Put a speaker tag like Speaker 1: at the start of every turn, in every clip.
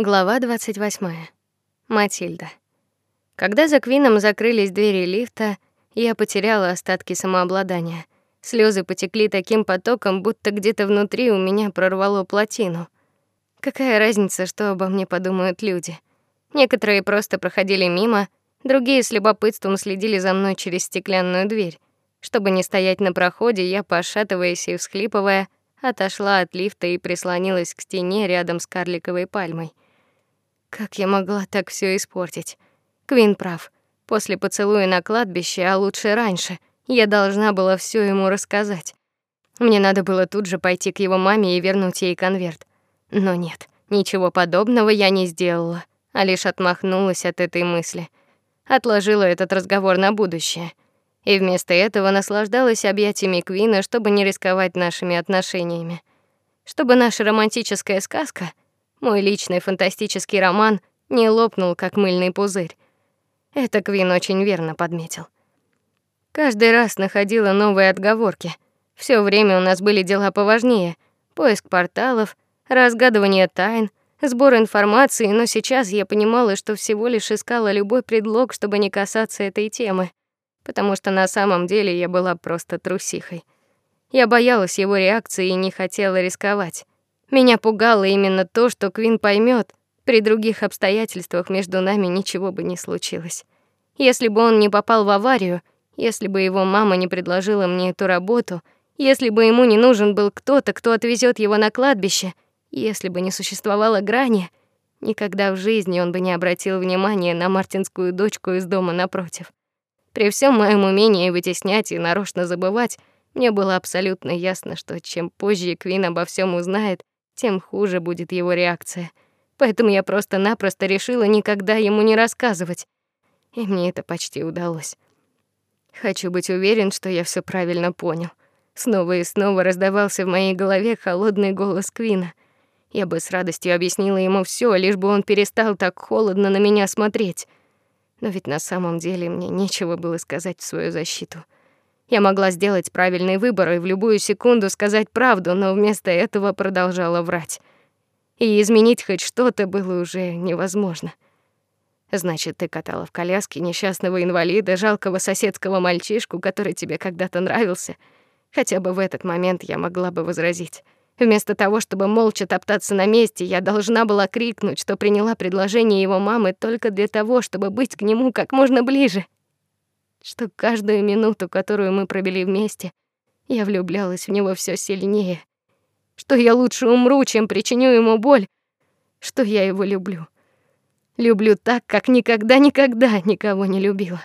Speaker 1: Глава 28. Матильда. Когда за Квином закрылись двери лифта, я потеряла остатки самообладания. Слезы потекли таким потоком, будто где-то внутри у меня прорвало плотину. Какая разница, что обо мне подумают люди? Некоторые просто проходили мимо, другие с любопытством следили за мной через стеклянную дверь. Чтобы не стоять на проходе, я, пошатываясь и всхлипывая, отошла от лифта и прислонилась к стене рядом с карликовой пальмой. Как я могла так все испортить? Квин прав. После поцелуя на кладбище, а лучше раньше, я должна была все ему рассказать. Мне надо было тут же пойти к его маме и вернуть ей конверт. Но нет, ничего подобного я не сделала, а лишь отмахнулась от этой мысли. Отложила этот разговор на будущее. И вместо этого наслаждалась объятиями Квина, чтобы не рисковать нашими отношениями. Чтобы наша романтическая сказка — мой личный фантастический роман не лопнул как мыльный пузырь. Это Квин очень верно подметил. Каждый раз находила новые отговорки. Всё время у нас были дела поважнее: поиск порталов, разгадывание тайн, сбор информации, но сейчас я понимала, что всего лишь искала любой предлог, чтобы не касаться этой темы, потому что на самом деле я была просто трусихой. Я боялась его реакции и не хотела рисковать. Меня пугало именно то, что Квин поймет, при других обстоятельствах между нами ничего бы не случилось. Если бы он не попал в аварию, если бы его мама не предложила мне эту работу, если бы ему не нужен был кто-то, кто отвезет его на кладбище, если бы не существовало грани, никогда в жизни он бы не обратил внимания на мартинскую дочку из дома напротив. При всем моем умении вытеснять и нарочно забывать, мне было абсолютно ясно, что чем позже Квин обо всем узнает, тем хуже будет его реакция. Поэтому я просто-напросто решила никогда ему не рассказывать. И мне это почти удалось. Хочу быть уверен, что я все правильно понял. Снова и снова раздавался в моей голове холодный голос Квина. Я бы с радостью объяснила ему все, лишь бы он перестал так холодно на меня смотреть. Но ведь на самом деле мне нечего было сказать в свою защиту. Я могла сделать правильный выбор и в любую секунду сказать правду, но вместо этого продолжала врать. И изменить хоть что-то было уже невозможно. Значит, ты катала в коляске несчастного инвалида, жалкого соседского мальчишку, который тебе когда-то нравился. Хотя бы в этот момент я могла бы возразить. Вместо того, чтобы молча топтаться на месте, я должна была крикнуть, что приняла предложение его мамы только для того, чтобы быть к нему как можно ближе что каждую минуту, которую мы провели вместе, я влюблялась в него все сильнее, что я лучше умру, чем причиню ему боль, что я его люблю. Люблю так, как никогда никогда никого не любила.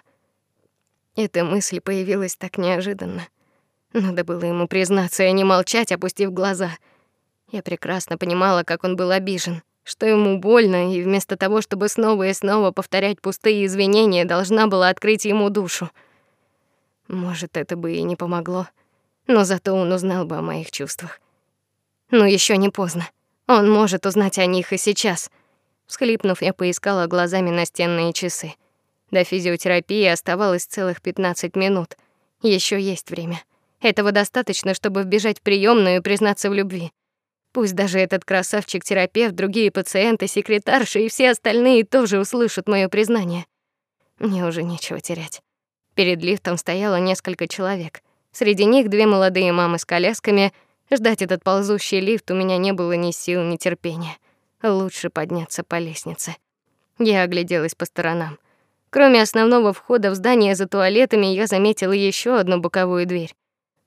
Speaker 1: Эта мысль появилась так неожиданно. Надо было ему признаться и не молчать, опустив глаза. Я прекрасно понимала, как он был обижен что ему больно, и вместо того, чтобы снова и снова повторять пустые извинения, должна была открыть ему душу. Может, это бы и не помогло, но зато он узнал бы о моих чувствах. Но еще не поздно. Он может узнать о них и сейчас. Всхлипнув, я поискала глазами настенные часы. До физиотерапии оставалось целых 15 минут. Еще есть время. Этого достаточно, чтобы вбежать в приёмную и признаться в любви. Пусть даже этот красавчик-терапевт, другие пациенты, секретарши и все остальные тоже услышат моё признание. Мне уже нечего терять. Перед лифтом стояло несколько человек. Среди них две молодые мамы с колясками. Ждать этот ползущий лифт у меня не было ни сил, ни терпения. Лучше подняться по лестнице. Я огляделась по сторонам. Кроме основного входа в здание за туалетами, я заметила еще одну боковую дверь.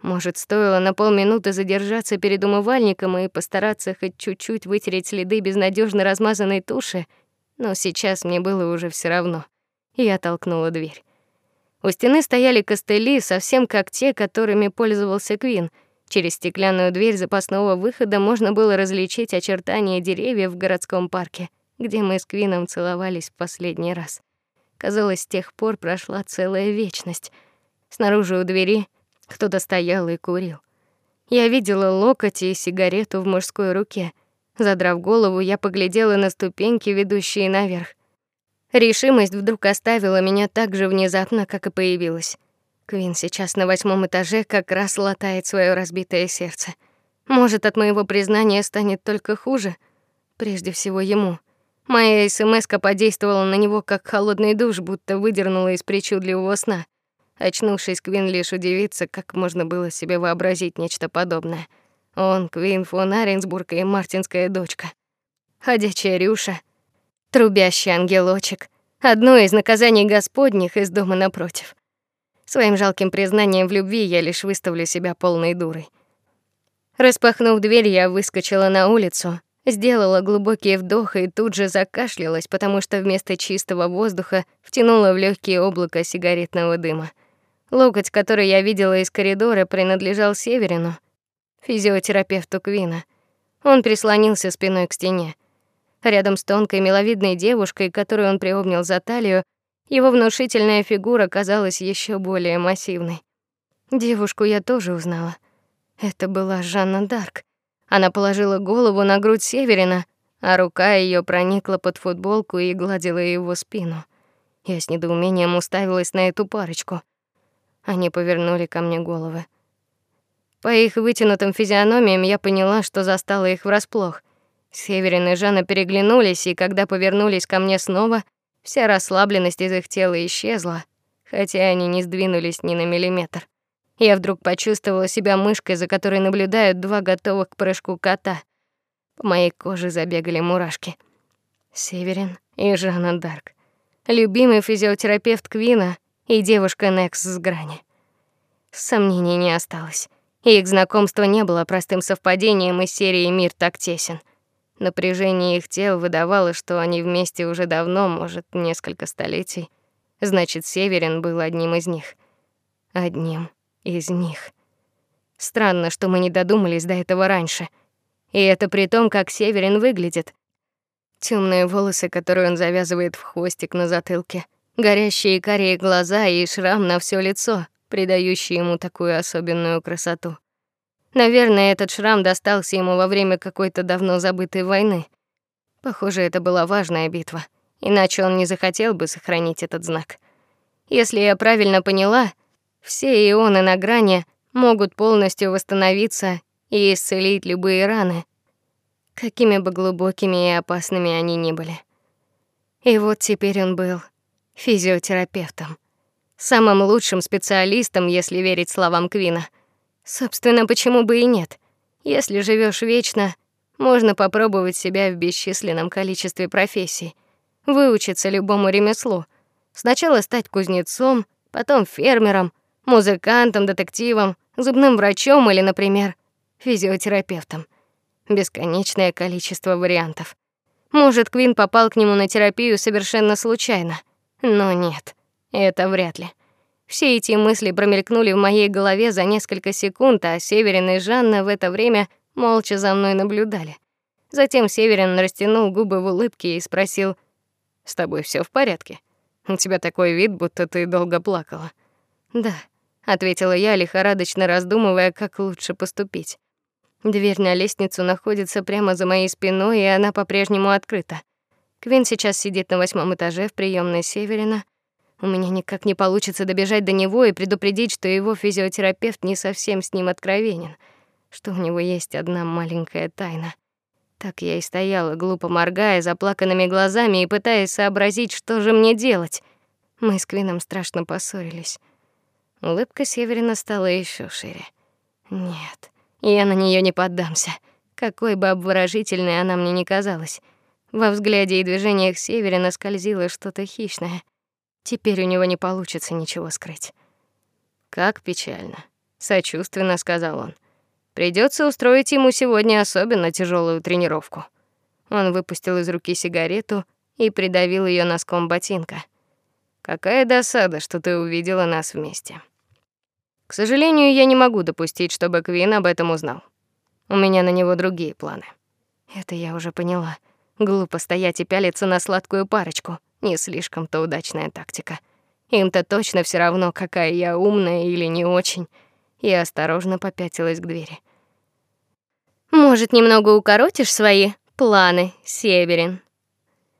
Speaker 1: Может, стоило на полминуты задержаться перед умывальником и постараться хоть чуть-чуть вытереть следы безнадежно размазанной туши, но сейчас мне было уже все равно. Я толкнула дверь. У стены стояли костыли, совсем как те, которыми пользовался Квин. Через стеклянную дверь запасного выхода можно было различить очертания деревьев в городском парке, где мы с Квином целовались в последний раз. Казалось, с тех пор прошла целая вечность. Снаружи у двери кто-то стоял и курил. Я видела локоть и сигарету в мужской руке. Задрав голову, я поглядела на ступеньки, ведущие наверх. Решимость вдруг оставила меня так же внезапно, как и появилась. Квин сейчас на восьмом этаже как раз латает свое разбитое сердце. Может, от моего признания станет только хуже. Прежде всего ему. Моя СМСка подействовала на него как холодный душ, будто выдернула из причудливого сна. Очнувшись, Квин лишь удивится, как можно было себе вообразить нечто подобное. Он Квин фон Аренсбург и мартинская дочка. Ходячая Рюша, трубящий ангелочек, одно из наказаний Господних из дома напротив. Своим жалким признанием в любви я лишь выставлю себя полной дурой. Распахнув дверь, я выскочила на улицу, сделала глубокий вдох и тут же закашлялась, потому что вместо чистого воздуха втянула в легкие облако сигаретного дыма. Локоть, который я видела из коридора, принадлежал Северину, физиотерапевту Квина. Он прислонился спиной к стене. Рядом с тонкой миловидной девушкой, которую он приобнял за талию, его внушительная фигура казалась еще более массивной. Девушку я тоже узнала. Это была Жанна Дарк. Она положила голову на грудь Северина, а рука ее проникла под футболку и гладила его спину. Я с недоумением уставилась на эту парочку. Они повернули ко мне головы. По их вытянутым физиономиям я поняла, что застала их врасплох. Северин и Жанна переглянулись, и когда повернулись ко мне снова, вся расслабленность из их тела исчезла, хотя они не сдвинулись ни на миллиметр. Я вдруг почувствовала себя мышкой, за которой наблюдают два готовых к прыжку кота. По моей коже забегали мурашки. Северин и Жанна Дарк. Любимый физиотерапевт Квина и девушка Некс с грани. Сомнений не осталось. Их знакомство не было простым совпадением из серии «Мир так тесен». Напряжение их тел выдавало, что они вместе уже давно, может, несколько столетий. Значит, Северин был одним из них. Одним из них. Странно, что мы не додумались до этого раньше. И это при том, как Северин выглядит. Темные волосы, которые он завязывает в хвостик на затылке, горящие карие глаза и шрам на все лицо, придающий ему такую особенную красоту. Наверное, этот шрам достался ему во время какой-то давно забытой войны. Похоже, это была важная битва, иначе он не захотел бы сохранить этот знак. Если я правильно поняла, все ионы на грани могут полностью восстановиться и исцелить любые раны, какими бы глубокими и опасными они ни были. И вот теперь он был физиотерапевтом, самым лучшим специалистом, если верить словам Квина. Собственно, почему бы и нет? Если живешь вечно, можно попробовать себя в бесчисленном количестве профессий, выучиться любому ремеслу. Сначала стать кузнецом, потом фермером, музыкантом, детективом, зубным врачом или, например, физиотерапевтом. Бесконечное количество вариантов. Может, Квин попал к нему на терапию совершенно случайно, но нет, это вряд ли. Все эти мысли промелькнули в моей голове за несколько секунд, а Северин и Жанна в это время молча за мной наблюдали. Затем Северин растянул губы в улыбке и спросил: "С тобой все в порядке? У тебя такой вид, будто ты долго плакала". "Да", ответила я, лихорадочно раздумывая, как лучше поступить. Дверь на лестницу находится прямо за моей спиной, и она по-прежнему открыта. Квин сейчас сидит на восьмом этаже в приёмной Северина. У меня никак не получится добежать до него и предупредить, что его физиотерапевт не совсем с ним откровенен, что у него есть одна маленькая тайна. Так я и стояла, глупо моргая заплаканными глазами и пытаясь сообразить, что же мне делать. Мы с Квином страшно поссорились. Улыбка Северина стала еще шире. Нет, я на нее не поддамся. Какой бы обворожительной она мне ни казалась. Во взгляде и движениях Северина скользило что-то хищное. Теперь у него не получится ничего скрыть. Как печально, сочувственно сказал он. Придется устроить ему сегодня особенно тяжелую тренировку. Он выпустил из руки сигарету и придавил ее носком ботинка. Какая досада, что ты увидела нас вместе. К сожалению, я не могу допустить, чтобы Квин об этом узнал. У меня на него другие планы. Это я уже поняла. Глупо стоять и пялиться на сладкую парочку. Не слишком-то удачная тактика. Им-то точно все равно, какая я умная или не очень. Я осторожно попятилась к двери. Может, немного укоротишь свои планы, Северин?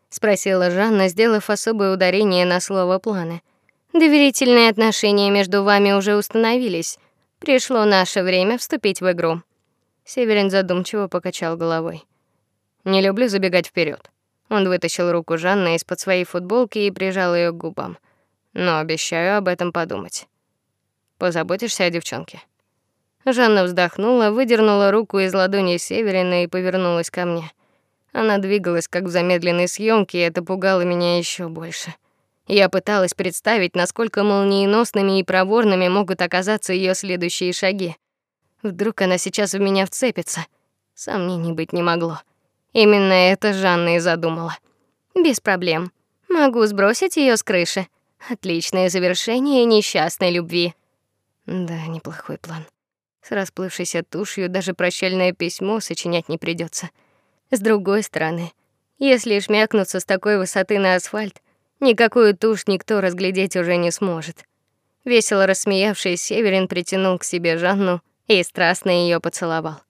Speaker 1: спросила Жанна, сделав особое ударение на слово планы. Доверительные отношения между вами уже установились. Пришло наше время вступить в игру. Северин задумчиво покачал головой. Не люблю забегать вперед. Он вытащил руку Жанны из-под своей футболки и прижал ее к губам. Но обещаю об этом подумать. Позаботишься о девчонке. Жанна вздохнула, выдернула руку из ладони Северина и повернулась ко мне. Она двигалась как в замедленной съемке, и это пугало меня еще больше. Я пыталась представить, насколько молниеносными и проворными могут оказаться ее следующие шаги. Вдруг она сейчас в меня вцепится. Сомнений быть не могло. Именно это Жанна и задумала. Без проблем. Могу сбросить ее с крыши. Отличное завершение несчастной любви. Да, неплохой план. С расплывшейся тушью даже прощальное письмо сочинять не придется. С другой стороны, если шмякнуться с такой высоты на асфальт, никакую тушь никто разглядеть уже не сможет. Весело рассмеявшись, Северин притянул к себе Жанну и страстно ее поцеловал.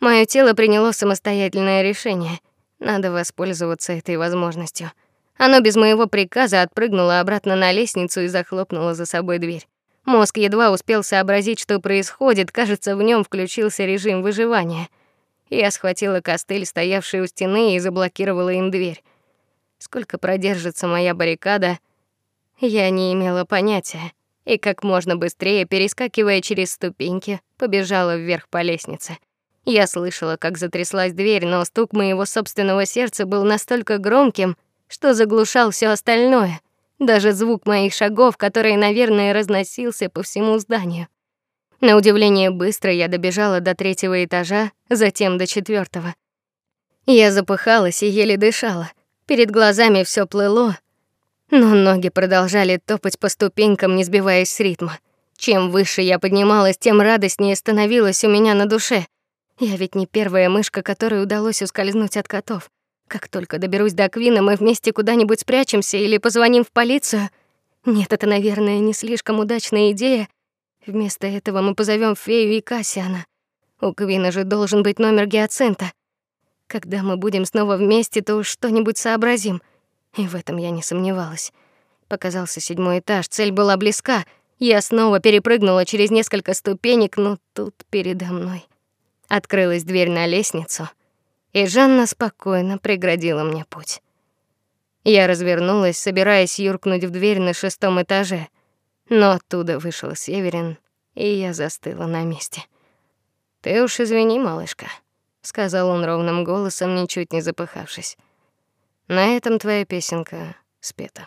Speaker 1: Моё тело приняло самостоятельное решение. Надо воспользоваться этой возможностью. Оно без моего приказа отпрыгнуло обратно на лестницу и захлопнуло за собой дверь. Мозг едва успел сообразить, что происходит, кажется, в нем включился режим выживания. Я схватила костыль, стоявший у стены, и заблокировала им дверь. Сколько продержится моя баррикада, я не имела понятия, и как можно быстрее, перескакивая через ступеньки, побежала вверх по лестнице. Я слышала, как затряслась дверь, но стук моего собственного сердца был настолько громким, что заглушал все остальное даже звук моих шагов, который, наверное, разносился по всему зданию. На удивление быстро я добежала до третьего этажа, затем до четвертого. Я запыхалась и еле дышала. Перед глазами все плыло, но ноги продолжали топать по ступенькам, не сбиваясь с ритма. Чем выше я поднималась, тем радостнее становилось у меня на душе. Я ведь не первая мышка, которой удалось ускользнуть от котов. Как только доберусь до Квина, мы вместе куда-нибудь спрячемся или позвоним в полицию. Нет, это, наверное, не слишком удачная идея. Вместо этого мы позовем Фею и Кассиана. У Квина же должен быть номер гиацинта. Когда мы будем снова вместе, то что-нибудь сообразим. И в этом я не сомневалась. Показался седьмой этаж, цель была близка. Я снова перепрыгнула через несколько ступенек, но тут передо мной открылась дверь на лестницу — и Жанна спокойно преградила мне путь. Я развернулась, собираясь юркнуть в дверь на шестом этаже, но оттуда вышел Северин, и я застыла на месте. Ты уж извини, малышка, сказал он ровным голосом, ничуть не запыхавшись. На этом твоя песенка спета.